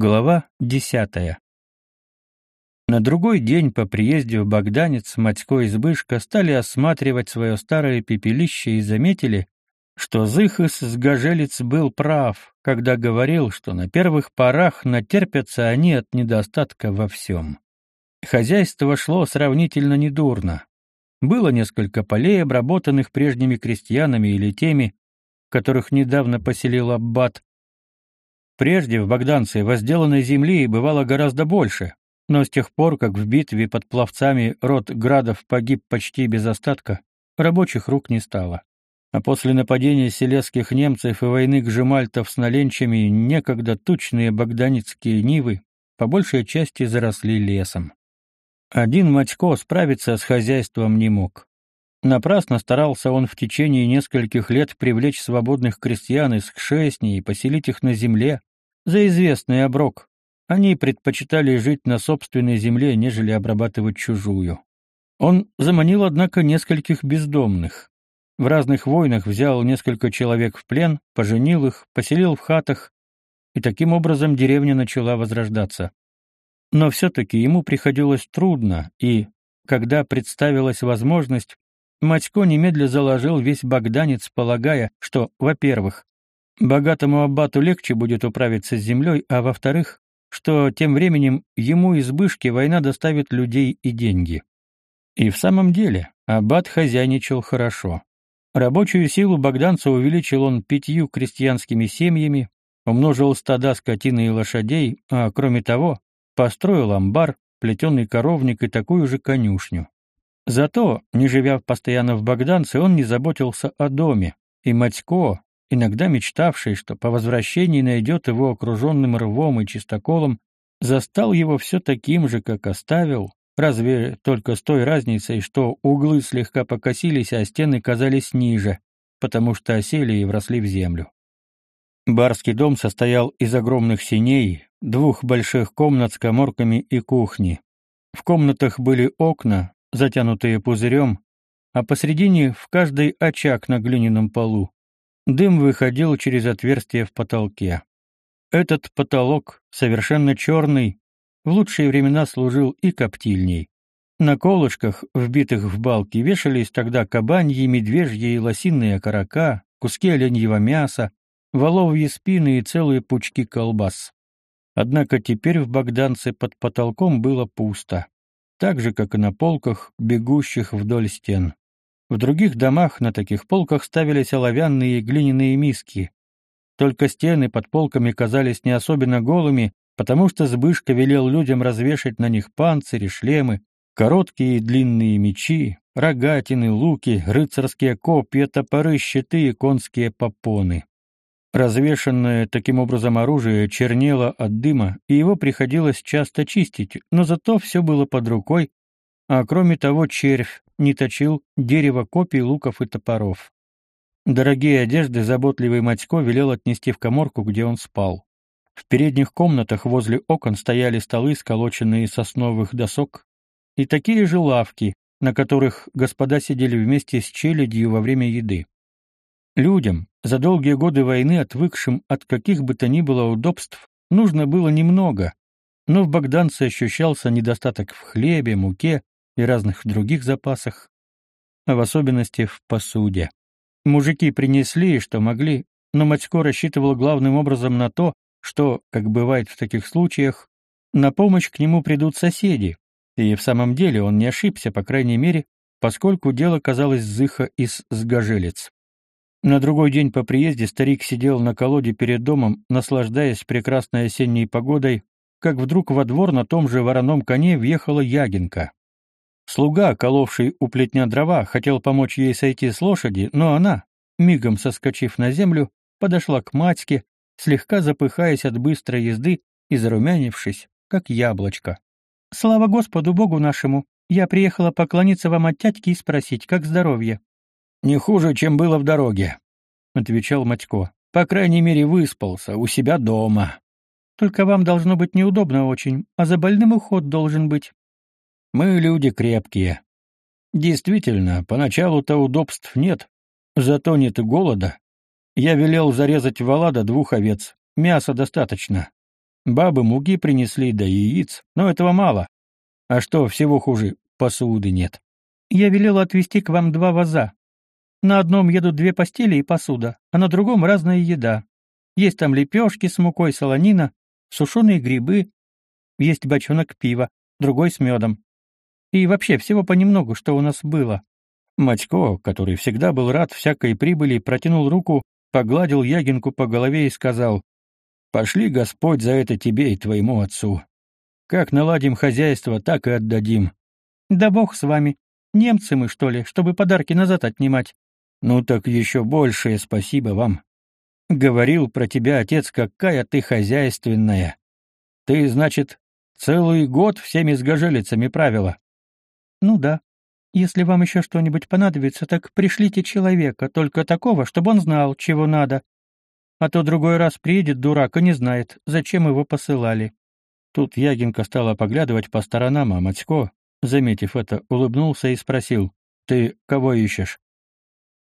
Глава десятая. На другой день по приезде в Богданец Матько и Збышка стали осматривать свое старое пепелище и заметили, что Зыхос с Гажелец был прав, когда говорил, что на первых порах натерпятся они от недостатка во всем. Хозяйство шло сравнительно недурно. Было несколько полей, обработанных прежними крестьянами или теми, которых недавно поселил аббат, Прежде в Богданце возделанной земли бывало гораздо больше, но с тех пор, как в битве под пловцами род Градов погиб почти без остатка, рабочих рук не стало. А после нападения селезских немцев и войны гжемальтов с наленчами некогда тучные богданицкие нивы по большей части заросли лесом. Один Мачко справиться с хозяйством не мог. Напрасно старался он в течение нескольких лет привлечь свободных крестьян из Кшесни и поселить их на земле, за известный оброк. Они предпочитали жить на собственной земле, нежели обрабатывать чужую. Он заманил, однако, нескольких бездомных. В разных войнах взял несколько человек в плен, поженил их, поселил в хатах, и таким образом деревня начала возрождаться. Но все-таки ему приходилось трудно, и, когда представилась возможность, Матько немедля заложил весь богданец, полагая, что, во-первых, Богатому аббату легче будет управиться с землей, а во-вторых, что тем временем ему избышки война доставит людей и деньги. И в самом деле, аббат хозяйничал хорошо. Рабочую силу богданца увеличил он пятью крестьянскими семьями, умножил стада скотины и лошадей, а кроме того, построил амбар, плетеный коровник и такую же конюшню. Зато, не живя постоянно в Богданце, он не заботился о доме, и Матько, иногда мечтавший, что по возвращении найдет его окруженным рвом и чистоколом, застал его все таким же, как оставил, разве только с той разницей, что углы слегка покосились, а стены казались ниже, потому что осели и вросли в землю. Барский дом состоял из огромных синей, двух больших комнат с каморками и кухни. В комнатах были окна, затянутые пузырем, а посредине в каждой очаг на глиняном полу. Дым выходил через отверстие в потолке. Этот потолок, совершенно черный, в лучшие времена служил и коптильней. На колышках, вбитых в балки, вешались тогда кабаньи, медвежьи и лосиные окорока, куски оленьего мяса, воловьи спины и целые пучки колбас. Однако теперь в Богданце под потолком было пусто, так же, как и на полках, бегущих вдоль стен. В других домах на таких полках ставились оловянные и глиняные миски. Только стены под полками казались не особенно голыми, потому что Збышка велел людям развешать на них панцири, шлемы, короткие и длинные мечи, рогатины, луки, рыцарские копья, топоры, щиты и конские попоны. Развешанное таким образом оружие чернело от дыма, и его приходилось часто чистить, но зато все было под рукой, а кроме того червь не точил дерево копий, луков и топоров. Дорогие одежды заботливый Матько велел отнести в каморку, где он спал. В передних комнатах возле окон стояли столы, сколоченные из сосновых досок, и такие же лавки, на которых господа сидели вместе с челядью во время еды. Людям, за долгие годы войны отвыкшим от каких бы то ни было удобств, нужно было немного, но в Богданце ощущался недостаток в хлебе, муке, и разных других запасах, а в особенности в посуде. Мужики принесли, что могли, но Матько рассчитывал главным образом на то, что, как бывает в таких случаях, на помощь к нему придут соседи, и в самом деле он не ошибся, по крайней мере, поскольку дело казалось зыха из сгожелец. На другой день по приезде старик сидел на колоде перед домом, наслаждаясь прекрасной осенней погодой, как вдруг во двор на том же вороном коне въехала Ягинка. Слуга, коловший у плетня дрова, хотел помочь ей сойти с лошади, но она, мигом соскочив на землю, подошла к матьке, слегка запыхаясь от быстрой езды и зарумянившись, как яблочко. «Слава Господу Богу нашему! Я приехала поклониться вам от тятьки и спросить, как здоровье?» «Не хуже, чем было в дороге», — отвечал Матько. «По крайней мере, выспался, у себя дома». «Только вам должно быть неудобно очень, а за больным уход должен быть. Мы люди крепкие. Действительно, поначалу-то удобств нет, зато нет и голода. Я велел зарезать вала до двух овец. Мяса достаточно. Бабы муки принесли да яиц, но этого мало. А что, всего хуже, посуды нет. Я велела отвезти к вам два ваза. На одном едут две постели и посуда, а на другом разная еда. Есть там лепешки с мукой, солонина, сушеные грибы, есть бочонок пива, другой с медом. И вообще всего понемногу, что у нас было. Матько, который всегда был рад всякой прибыли, протянул руку, погладил Ягинку по голове и сказал, «Пошли, Господь, за это тебе и твоему отцу. Как наладим хозяйство, так и отдадим». «Да бог с вами. Немцы мы, что ли, чтобы подарки назад отнимать?» «Ну так еще большее спасибо вам. Говорил про тебя отец, какая ты хозяйственная. Ты, значит, целый год всеми сгожелицами правила?» «Ну да. Если вам еще что-нибудь понадобится, так пришлите человека, только такого, чтобы он знал, чего надо. А то другой раз приедет дурак и не знает, зачем его посылали». Тут Ягинка стала поглядывать по сторонам, а Матько, заметив это, улыбнулся и спросил, «Ты кого ищешь?»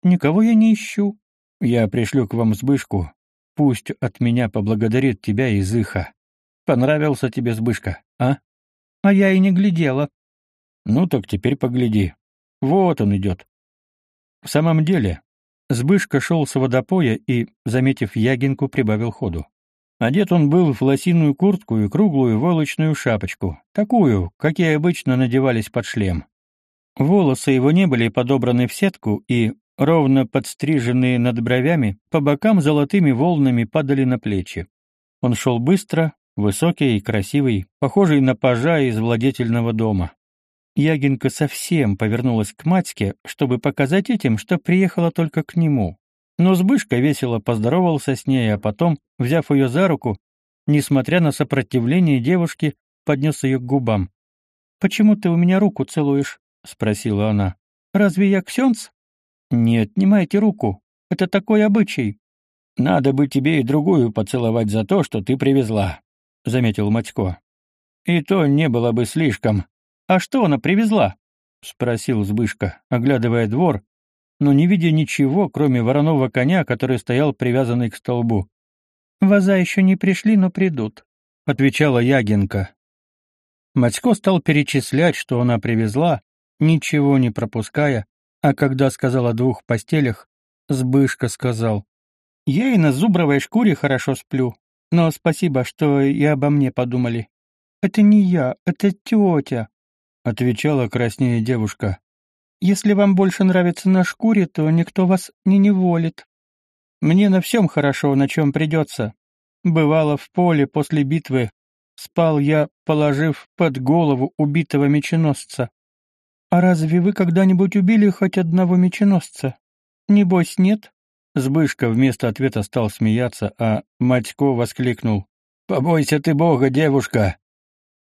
«Никого я не ищу». «Я пришлю к вам Сбышку. Пусть от меня поблагодарит тебя из Иха. Понравился тебе Сбышка, а?» «А я и не глядела». «Ну так теперь погляди. Вот он идет. В самом деле, Сбышка шел с водопоя и, заметив Ягинку, прибавил ходу. Одет он был в лосиную куртку и круглую волочную шапочку, такую, какие обычно надевались под шлем. Волосы его не были подобраны в сетку и, ровно подстриженные над бровями, по бокам золотыми волнами падали на плечи. Он шел быстро, высокий и красивый, похожий на пажа из владетельного дома. Ягинка совсем повернулась к матьке, чтобы показать этим, что приехала только к нему. Но Збышка весело поздоровался с ней, а потом, взяв ее за руку, несмотря на сопротивление девушки, поднес ее к губам. «Почему ты у меня руку целуешь?» — спросила она. «Разве я ксенц?» «Не отнимайте руку. Это такой обычай». «Надо бы тебе и другую поцеловать за то, что ты привезла», — заметил Матько. «И то не было бы слишком. «А что она привезла?» — спросил Збышка, оглядывая двор, но не видя ничего, кроме вороного коня, который стоял привязанный к столбу. «Ваза еще не пришли, но придут», — отвечала Ягинка. Матько стал перечислять, что она привезла, ничего не пропуская, а когда сказал о двух постелях, Збышка сказал, «Я и на зубровой шкуре хорошо сплю, но спасибо, что и обо мне подумали. Это не я, это тетя отвечала краснея девушка. Если вам больше нравится на шкуре, то никто вас не неволит. Мне на всем хорошо, на чем придется. Бывало в поле после битвы, спал я, положив под голову убитого меченосца. А разве вы когда-нибудь убили хоть одного меченосца? Небось, нет? Збышка вместо ответа стал смеяться, а Матько воскликнул. «Побойся ты Бога, девушка!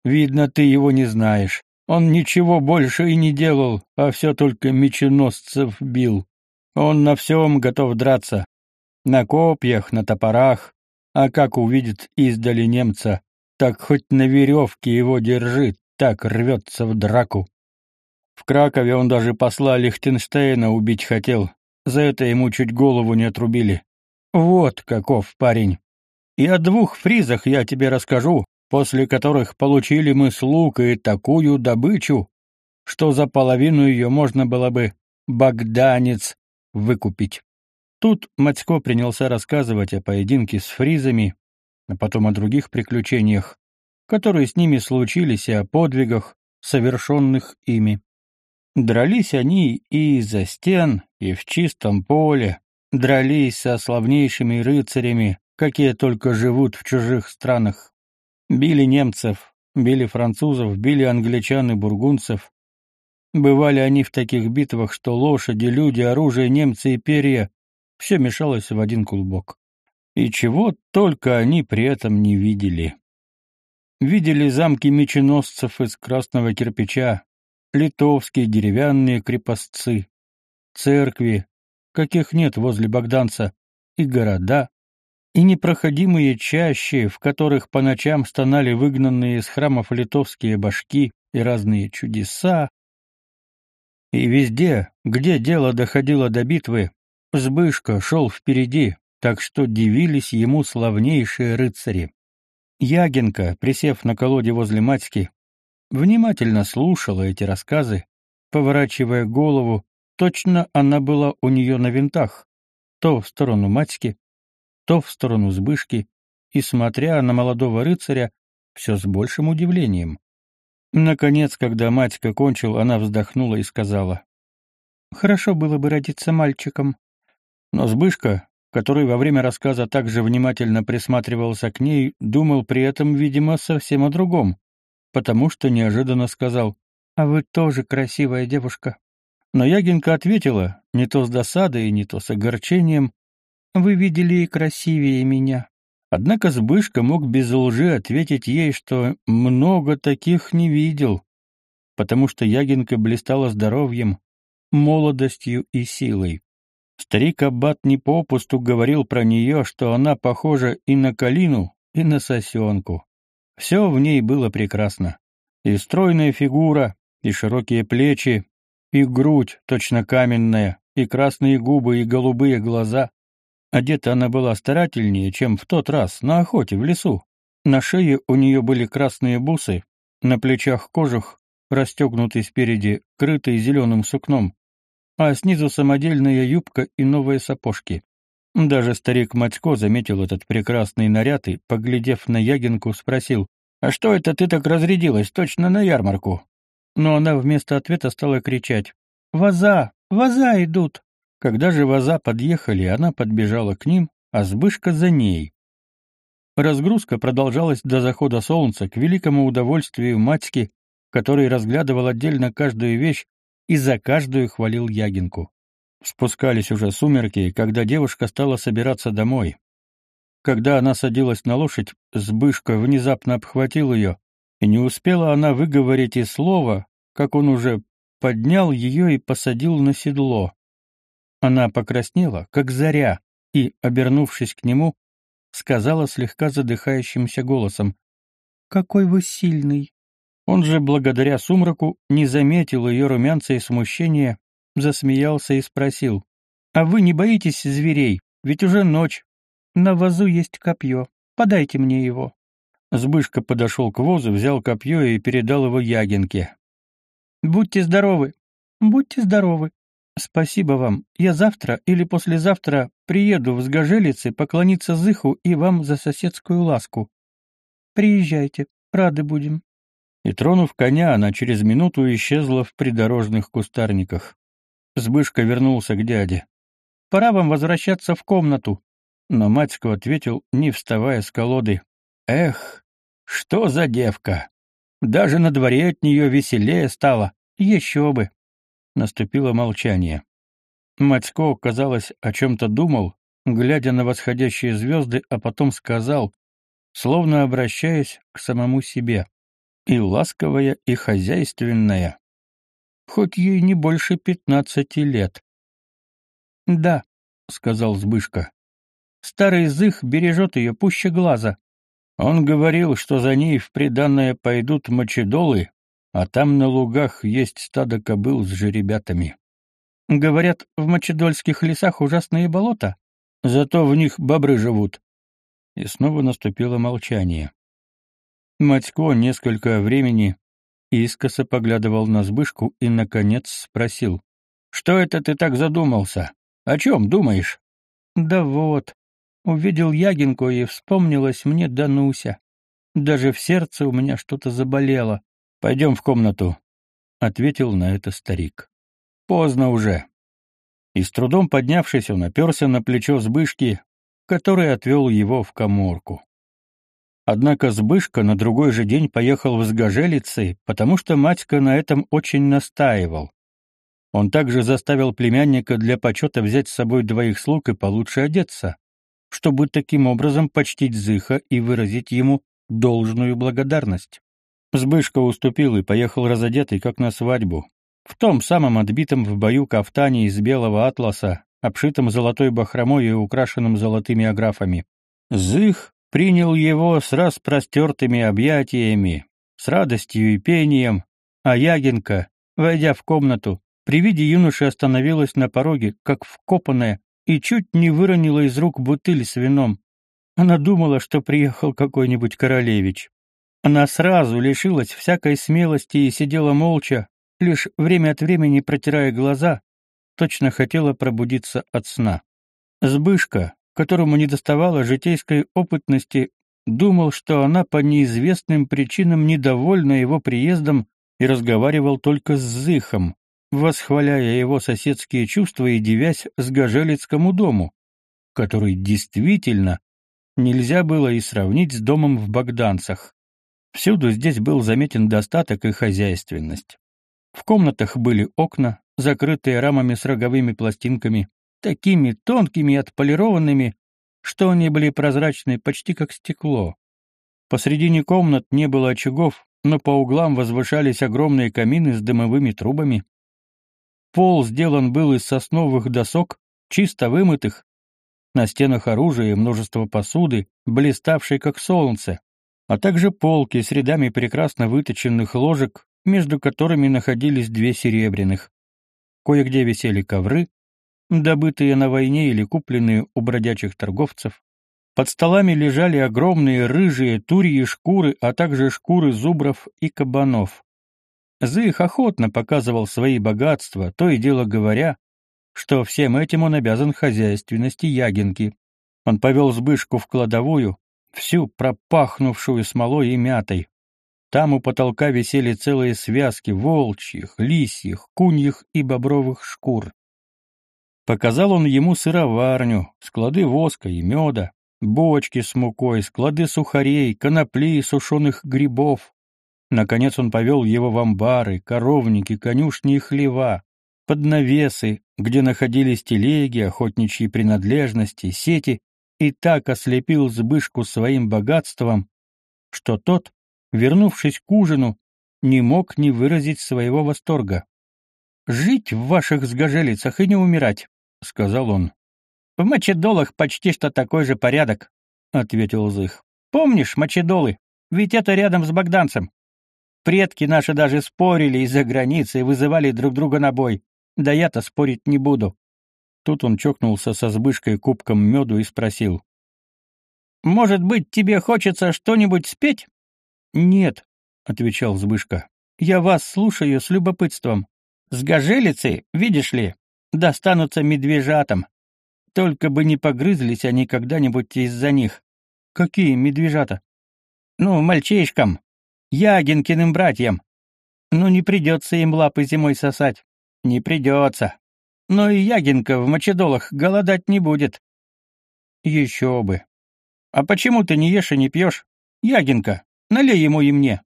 Видно, ты его не знаешь. Он ничего больше и не делал, а все только меченосцев бил. Он на всем готов драться. На копьях, на топорах. А как увидит издали немца, так хоть на веревке его держит, так рвется в драку. В Кракове он даже посла Лихтенштейна убить хотел. За это ему чуть голову не отрубили. Вот каков парень. И о двух фризах я тебе расскажу, после которых получили мы с Лукой такую добычу, что за половину ее можно было бы богданец выкупить. Тут Матько принялся рассказывать о поединке с фризами, а потом о других приключениях, которые с ними случились, и о подвигах, совершенных ими. Дрались они и из-за стен, и в чистом поле, дрались со славнейшими рыцарями, какие только живут в чужих странах. Били немцев, били французов, били англичан и бургунцев. Бывали они в таких битвах, что лошади, люди, оружие, немцы и перья — все мешалось в один клубок. И чего только они при этом не видели. Видели замки меченосцев из красного кирпича, литовские деревянные крепостцы, церкви, каких нет возле Богданца, и города, и непроходимые чащи, в которых по ночам стонали выгнанные из храмов литовские башки и разные чудеса. И везде, где дело доходило до битвы, Збышка шел впереди, так что дивились ему славнейшие рыцари. Ягенка, присев на колоде возле матьки, внимательно слушала эти рассказы, поворачивая голову, точно она была у нее на винтах, то в сторону матьки, то в сторону Збышки, и, смотря на молодого рыцаря, все с большим удивлением. Наконец, когда матька кончил, она вздохнула и сказала, «Хорошо было бы родиться мальчиком». Но Збышка, который во время рассказа также внимательно присматривался к ней, думал при этом, видимо, совсем о другом, потому что неожиданно сказал, «А вы тоже красивая девушка». Но Ягинка ответила, не то с досадой, не то с огорчением, «Вы видели и красивее меня». Однако Збышка мог без лжи ответить ей, что много таких не видел, потому что Ягинка блистала здоровьем, молодостью и силой. Старик Аббат не попусту говорил про нее, что она похожа и на калину, и на сосенку. Все в ней было прекрасно. И стройная фигура, и широкие плечи, и грудь точно каменная, и красные губы, и голубые глаза. Одета она была старательнее, чем в тот раз на охоте в лесу. На шее у нее были красные бусы, на плечах кожух, расстегнутый спереди, крытый зеленым сукном, а снизу самодельная юбка и новые сапожки. Даже старик Матько заметил этот прекрасный наряд и, поглядев на Ягинку, спросил, «А что это ты так разрядилась, точно на ярмарку?» Но она вместо ответа стала кричать, «Ваза! Ваза идут!» Когда же ваза подъехали, она подбежала к ним, а Збышка за ней. Разгрузка продолжалась до захода солнца к великому удовольствию матьки, который разглядывал отдельно каждую вещь и за каждую хвалил Ягинку. Спускались уже сумерки, когда девушка стала собираться домой. Когда она садилась на лошадь, Збышка внезапно обхватил ее, и не успела она выговорить и слова, как он уже поднял ее и посадил на седло. Она покраснела, как заря, и, обернувшись к нему, сказала слегка задыхающимся голосом, «Какой вы сильный!» Он же, благодаря сумраку, не заметил ее румянца и смущения, засмеялся и спросил, «А вы не боитесь зверей? Ведь уже ночь. На вазу есть копье. Подайте мне его». Сбышка подошел к возу, взял копье и передал его Ягинке. «Будьте здоровы! Будьте здоровы!» Спасибо вам. Я завтра или послезавтра приеду в Сгожелицы поклониться Зыху и вам за соседскую ласку. Приезжайте, рады будем. И тронув коня, она через минуту исчезла в придорожных кустарниках. Сбышка вернулся к дяде. Пора вам возвращаться в комнату. Но Матько ответил, не вставая с колоды. Эх, что за девка! Даже на дворе от нее веселее стало. Еще бы. Наступило молчание. Матько, казалось, о чем-то думал, глядя на восходящие звезды, а потом сказал, словно обращаясь к самому себе, и ласковая, и хозяйственная, хоть ей не больше пятнадцати лет. «Да», — сказал Збышка, — «старый зых бережет ее пуще глаза». Он говорил, что за ней в приданное пойдут мочедолы, а там на лугах есть стадо кобыл с жеребятами. Говорят, в мочедольских лесах ужасные болота, зато в них бобры живут. И снова наступило молчание. Матько несколько времени искоса поглядывал на Збышку и, наконец, спросил. «Что это ты так задумался? О чем думаешь?» «Да вот. Увидел Ягинку и вспомнилась мне Дануся. Даже в сердце у меня что-то заболело. Пойдем в комнату, — ответил на это старик. Поздно уже. И с трудом поднявшись, он оперся на плечо Збышки, который отвел его в коморку. Однако Збышка на другой же день поехал в Сгожелицы, потому что Матька на этом очень настаивал. Он также заставил племянника для почета взять с собой двоих слуг и получше одеться, чтобы таким образом почтить Зыха и выразить ему должную благодарность. Сбышка уступил и поехал разодетый, как на свадьбу. В том самом отбитом в бою кафтане из белого атласа, обшитом золотой бахромой и украшенном золотыми аграфами. Зых принял его с распростертыми объятиями, с радостью и пением, а Ягинка, войдя в комнату, при виде юноши остановилась на пороге, как вкопанная, и чуть не выронила из рук бутыль с вином. Она думала, что приехал какой-нибудь королевич. Она сразу лишилась всякой смелости и сидела молча, лишь время от времени протирая глаза, точно хотела пробудиться от сна. Сбышка, которому недоставало житейской опытности, думал, что она по неизвестным причинам недовольна его приездом и разговаривал только с Зыхом, восхваляя его соседские чувства и дивясь с Гажелицкому дому, который действительно нельзя было и сравнить с домом в Богданцах. Всюду здесь был заметен достаток и хозяйственность. В комнатах были окна, закрытые рамами с роговыми пластинками, такими тонкими и отполированными, что они были прозрачны почти как стекло. Посредине комнат не было очагов, но по углам возвышались огромные камины с дымовыми трубами. Пол сделан был из сосновых досок, чисто вымытых. На стенах оружие и множество посуды, блиставшей как солнце, а также полки с рядами прекрасно выточенных ложек, между которыми находились две серебряных. Кое-где висели ковры, добытые на войне или купленные у бродячих торговцев. Под столами лежали огромные рыжие турьи шкуры, а также шкуры зубров и кабанов. Зых охотно показывал свои богатства, то и дело говоря, что всем этим он обязан хозяйственности Ягинки. Он повел Збышку в кладовую, всю пропахнувшую смолой и мятой. Там у потолка висели целые связки волчьих, лисьих, куньих и бобровых шкур. Показал он ему сыроварню, склады воска и меда, бочки с мукой, склады сухарей, конопли и сушеных грибов. Наконец он повел его в амбары, коровники, конюшни и хлева, под навесы, где находились телеги, охотничьи принадлежности, сети, и так ослепил Збышку своим богатством, что тот, вернувшись к ужину, не мог не выразить своего восторга. «Жить в ваших сгожелицах и не умирать», — сказал он. В Мочедолах почти что такой же порядок, ответил Зых. Помнишь Мочедолы? Ведь это рядом с Богданцем. Предки наши даже спорили из-за границы и вызывали друг друга на бой. Да я-то спорить не буду. Тут он чокнулся со Збышкой кубком меду и спросил: "Может быть, тебе хочется что-нибудь спеть?" "Нет", отвечал Збышка. "Я вас слушаю с любопытством. С гожелицы, видишь ли, достанутся медвежатам. Только бы не погрызлись они когда-нибудь из-за них. Какие медвежата? Ну, мальчишкам. Ягинкиным братьям. Ну, не придется им лапы зимой сосать. Не придется. Но и Ягинка в мочедолах голодать не будет. Еще бы. А почему ты не ешь и не пьешь? Ягинка, налей ему и мне.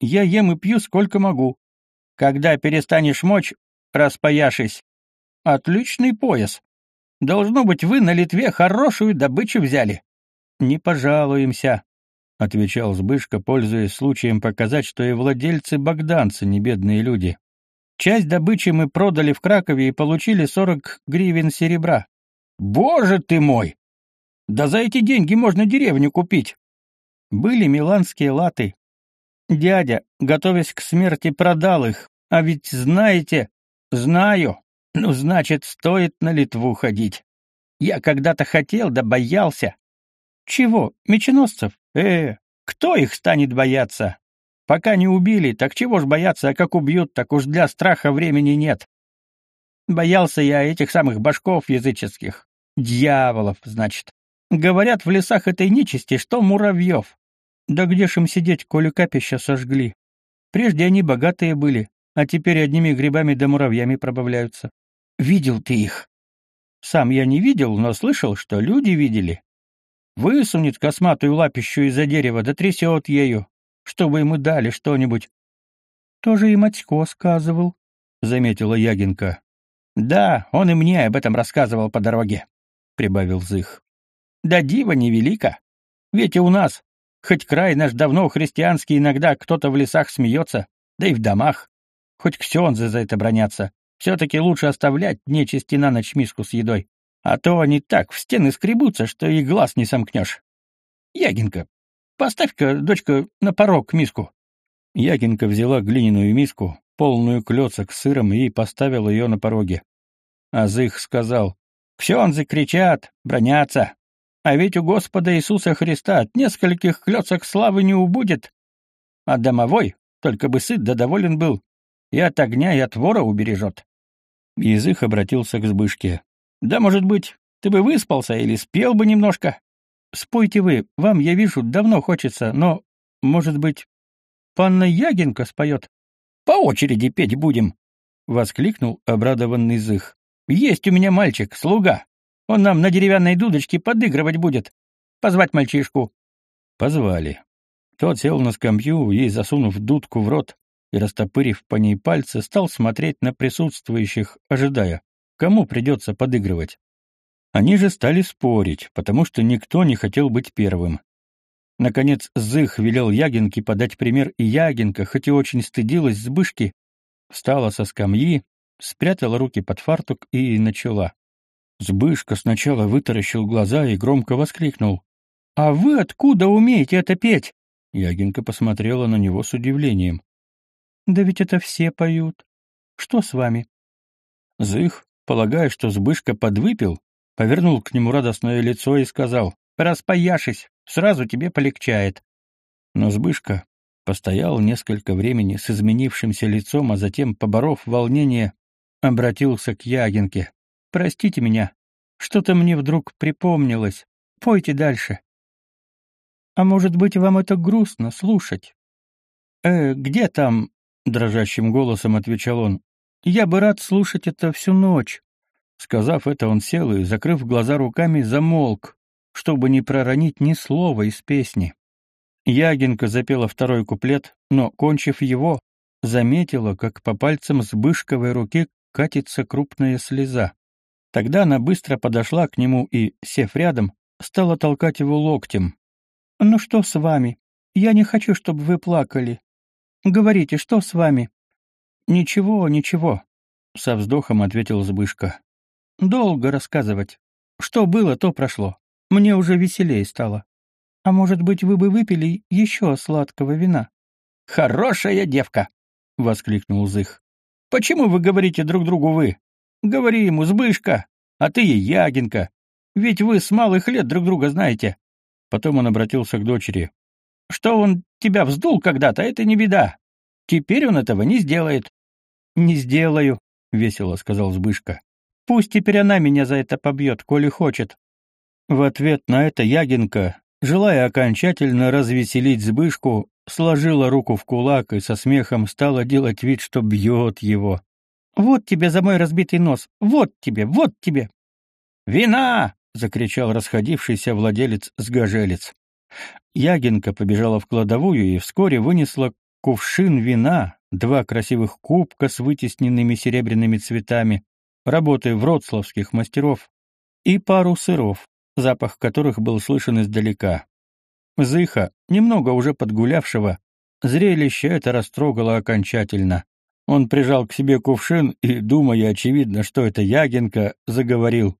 Я ем и пью сколько могу. Когда перестанешь мочь, распояшись. Отличный пояс. Должно быть, вы на Литве хорошую добычу взяли. Не пожалуемся, отвечал Збышка, пользуясь случаем показать, что и владельцы богданцы не бедные люди. Часть добычи мы продали в Кракове и получили сорок гривен серебра. Боже ты мой! Да за эти деньги можно деревню купить. Были миланские латы. Дядя, готовясь к смерти, продал их. А ведь знаете, знаю, ну, значит, стоит на Литву ходить. Я когда-то хотел, да боялся. Чего, меченосцев? Э, кто их станет бояться? Пока не убили, так чего ж бояться, а как убьют, так уж для страха времени нет. Боялся я этих самых башков языческих. Дьяволов, значит. Говорят, в лесах этой нечисти, что муравьев. Да где ж им сидеть, коли капища сожгли? Прежде они богатые были, а теперь одними грибами да муравьями пробавляются. Видел ты их? Сам я не видел, но слышал, что люди видели. Высунет косматую лапищу из-за дерева, да трясет ею, чтобы ему дали что-нибудь. Тоже и Матько сказывал, — заметила Ягинка. Да, он и мне об этом рассказывал по дороге, — прибавил Зых. Да дива невелика. Ведь и у нас, хоть край наш давно христианский, иногда кто-то в лесах смеется, да и в домах. Хоть ксензы за это бронятся. Все-таки лучше оставлять нечисти на ночь миску с едой. А то они так в стены скребутся, что и глаз не сомкнешь. Ягинка, поставь-ка, дочка, на порог миску. Ягинка взяла глиняную миску, полную клёцок с сыром, и поставила ее на пороге. Азых сказал, «Ксензы кричат, бронятся. А ведь у Господа Иисуса Христа от нескольких клёцок славы не убудет. А домовой, только бы сыт да доволен был, и от огня, и от вора убережет. Язык обратился к Збышке. «Да, может быть, ты бы выспался или спел бы немножко? Спойте вы, вам, я вижу, давно хочется, но, может быть, панна Ягинка споет? По очереди петь будем!» — воскликнул обрадованный Зых. «Есть у меня мальчик, слуга. Он нам на деревянной дудочке подыгрывать будет. Позвать мальчишку». Позвали. Тот сел на скамью и, засунув дудку в рот и растопырив по ней пальцы, стал смотреть на присутствующих, ожидая, кому придется подыгрывать. Они же стали спорить, потому что никто не хотел быть первым. Наконец Зых велел Ягинке подать пример, и Ягинка, хоть и очень стыдилась Збышки, встала со скамьи, спрятала руки под фартук и начала. Збышка сначала вытаращил глаза и громко воскликнул. «А вы откуда умеете это петь?» Ягинка посмотрела на него с удивлением. «Да ведь это все поют. Что с вами?» Зых, полагая, что Збышка подвыпил, повернул к нему радостное лицо и сказал, «Распояшись, сразу тебе полегчает». Но Збышка постоял несколько времени с изменившимся лицом, а затем, поборов волнение, обратился к Ягинке. «Простите меня, что-то мне вдруг припомнилось. Пойте дальше». «А может быть, вам это грустно слушать?» «Э, где там?» — дрожащим голосом отвечал он. «Я бы рад слушать это всю ночь. Сказав это, он сел и, закрыв глаза руками, замолк, чтобы не проронить ни слова из песни. Ягинка запела второй куплет, но, кончив его, заметила, как по пальцам сбышковой руки катится крупная слеза. Тогда она быстро подошла к нему и, сев рядом, стала толкать его локтем. «Ну что с вами? Я не хочу, чтобы вы плакали. Говорите, что с вами?» «Ничего, ничего», — со вздохом ответил Збышка. Долго рассказывать. Что было, то прошло. Мне уже веселее стало. А может быть, вы бы выпили еще сладкого вина? Хорошая девка, воскликнул Зых. Почему вы говорите друг другу вы? Говори ему Збышка, а ты ей Ягинка. Ведь вы с малых лет друг друга знаете. Потом он обратился к дочери. Что он тебя вздул когда-то, это не беда. Теперь он этого не сделает. Не сделаю, весело сказал Збышка. Пусть теперь она меня за это побьет, коли хочет. В ответ на это Ягинка, желая окончательно развеселить Збышку, сложила руку в кулак и со смехом стала делать вид, что бьет его. «Вот тебе за мой разбитый нос! Вот тебе! Вот тебе!» «Вина!» — закричал расходившийся владелец сгожелец. Ягинка побежала в кладовую и вскоре вынесла кувшин вина, два красивых кубка с вытесненными серебряными цветами, работы вроцлавских мастеров, и пару сыров, запах которых был слышен издалека. Зыха, немного уже подгулявшего, зрелище это растрогало окончательно. Он прижал к себе кувшин и, думая, очевидно, что это Ягинка, заговорил.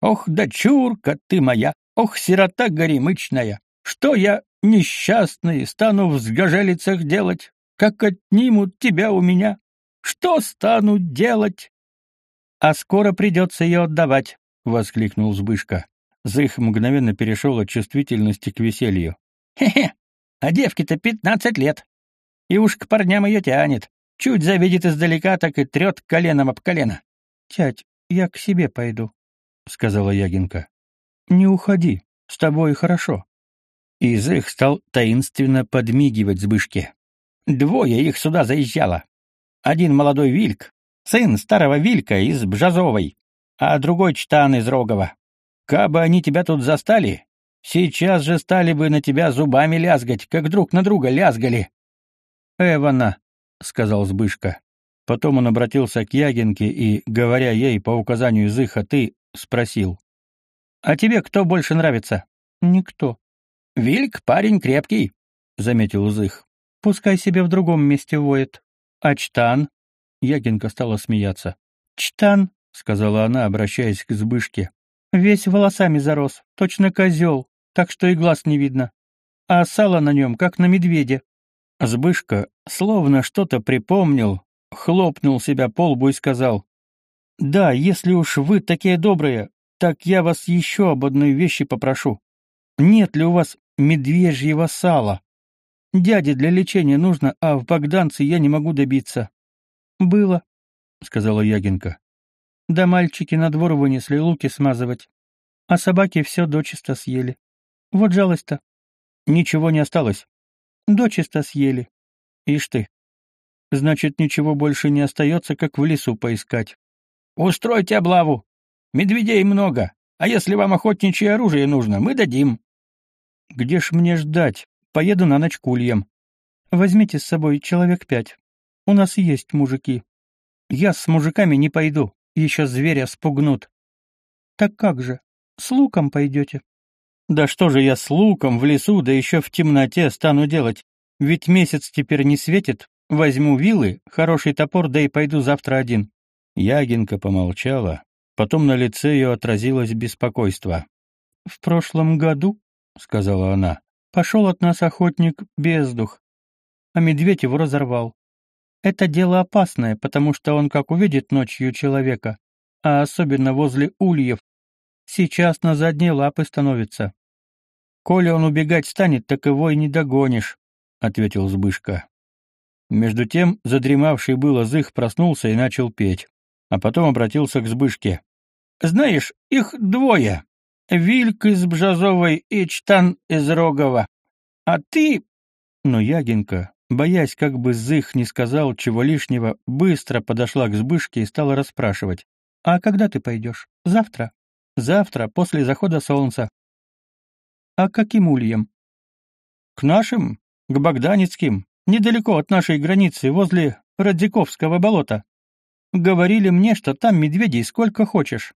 «Ох, дочурка ты моя! Ох, сирота горемычная! Что я, несчастный, стану в сгожелицах делать? Как отнимут тебя у меня? Что стану делать?» «А скоро придется ее отдавать», — воскликнул Збышка. Зых мгновенно перешел от чувствительности к веселью. «Хе-хе! А девке-то пятнадцать лет. И уж к парням ее тянет. Чуть завидит издалека, так и трет коленом об колено». «Тять, я к себе пойду», — сказала Ягинка. «Не уходи, с тобой хорошо». И Зых стал таинственно подмигивать Збышке. «Двое их сюда заезжало. Один молодой Вильк, сын старого Вилька из Бжазовой, а другой Чтан из Рогова. Кабы они тебя тут застали, сейчас же стали бы на тебя зубами лязгать, как друг на друга лязгали. Эвана, сказал Збышка. Потом он обратился к Ягинке и, говоря ей по указанию Зыха «ты», спросил. «А тебе кто больше нравится?» «Никто». «Вильк парень крепкий», — заметил Зых. «Пускай себе в другом месте воет. А Чтан?» Ягинка стала смеяться. «Чтан», — сказала она, обращаясь к Збышке, — «весь волосами зарос, точно козел, так что и глаз не видно. А сало на нем, как на медведе». Збышка, словно что-то припомнил, хлопнул себя по лбу и сказал, «Да, если уж вы такие добрые, Так я вас еще об одной вещи попрошу. Нет ли у вас медвежьего сала? Дяде для лечения нужно, а в Богданце я не могу добиться. Было, сказала Ягинка. Да мальчики на двор вынесли луки смазывать, а собаки все дочисто съели. Вот жалость-то. Ничего не осталось. Дочисто съели. Ишь ты. Значит, ничего больше не остается, как в лесу поискать. Устройте облаву. Медведей много. А если вам охотничье оружие нужно, мы дадим. Где ж мне ждать? Поеду на ночь к ульям. Возьмите с собой человек пять. У нас есть мужики. Я с мужиками не пойду, еще зверя спугнут. Так как же, с луком пойдете? Да что же я с луком в лесу, да еще в темноте стану делать? Ведь месяц теперь не светит. Возьму вилы, хороший топор, да и пойду завтра один. Ягинка помолчала, потом на лице ее отразилось беспокойство. В прошлом году, сказала она, пошел от нас охотник бездух, а медведь его разорвал. Это дело опасное, потому что он как увидит ночью человека, а особенно возле ульев, сейчас на задние лапы становится. Коли он убегать станет, так его и не догонишь, — ответил Збышка. Между тем задремавший было Зых проснулся и начал петь, а потом обратился к Збышке. «Знаешь, их двое. Вильк из Бжазовой и Чтан из Рогова. А ты...» Но Ягинка, боясь, как бы Зых не сказал чего лишнего, быстро подошла к Збышке и стала расспрашивать. «А когда ты пойдешь? Завтра?» «Завтра, после захода солнца». «А каким ульям?» «К нашим, к Богданецким, недалеко от нашей границы, возле Радзиковского болота. Говорили мне, что там медведей сколько хочешь,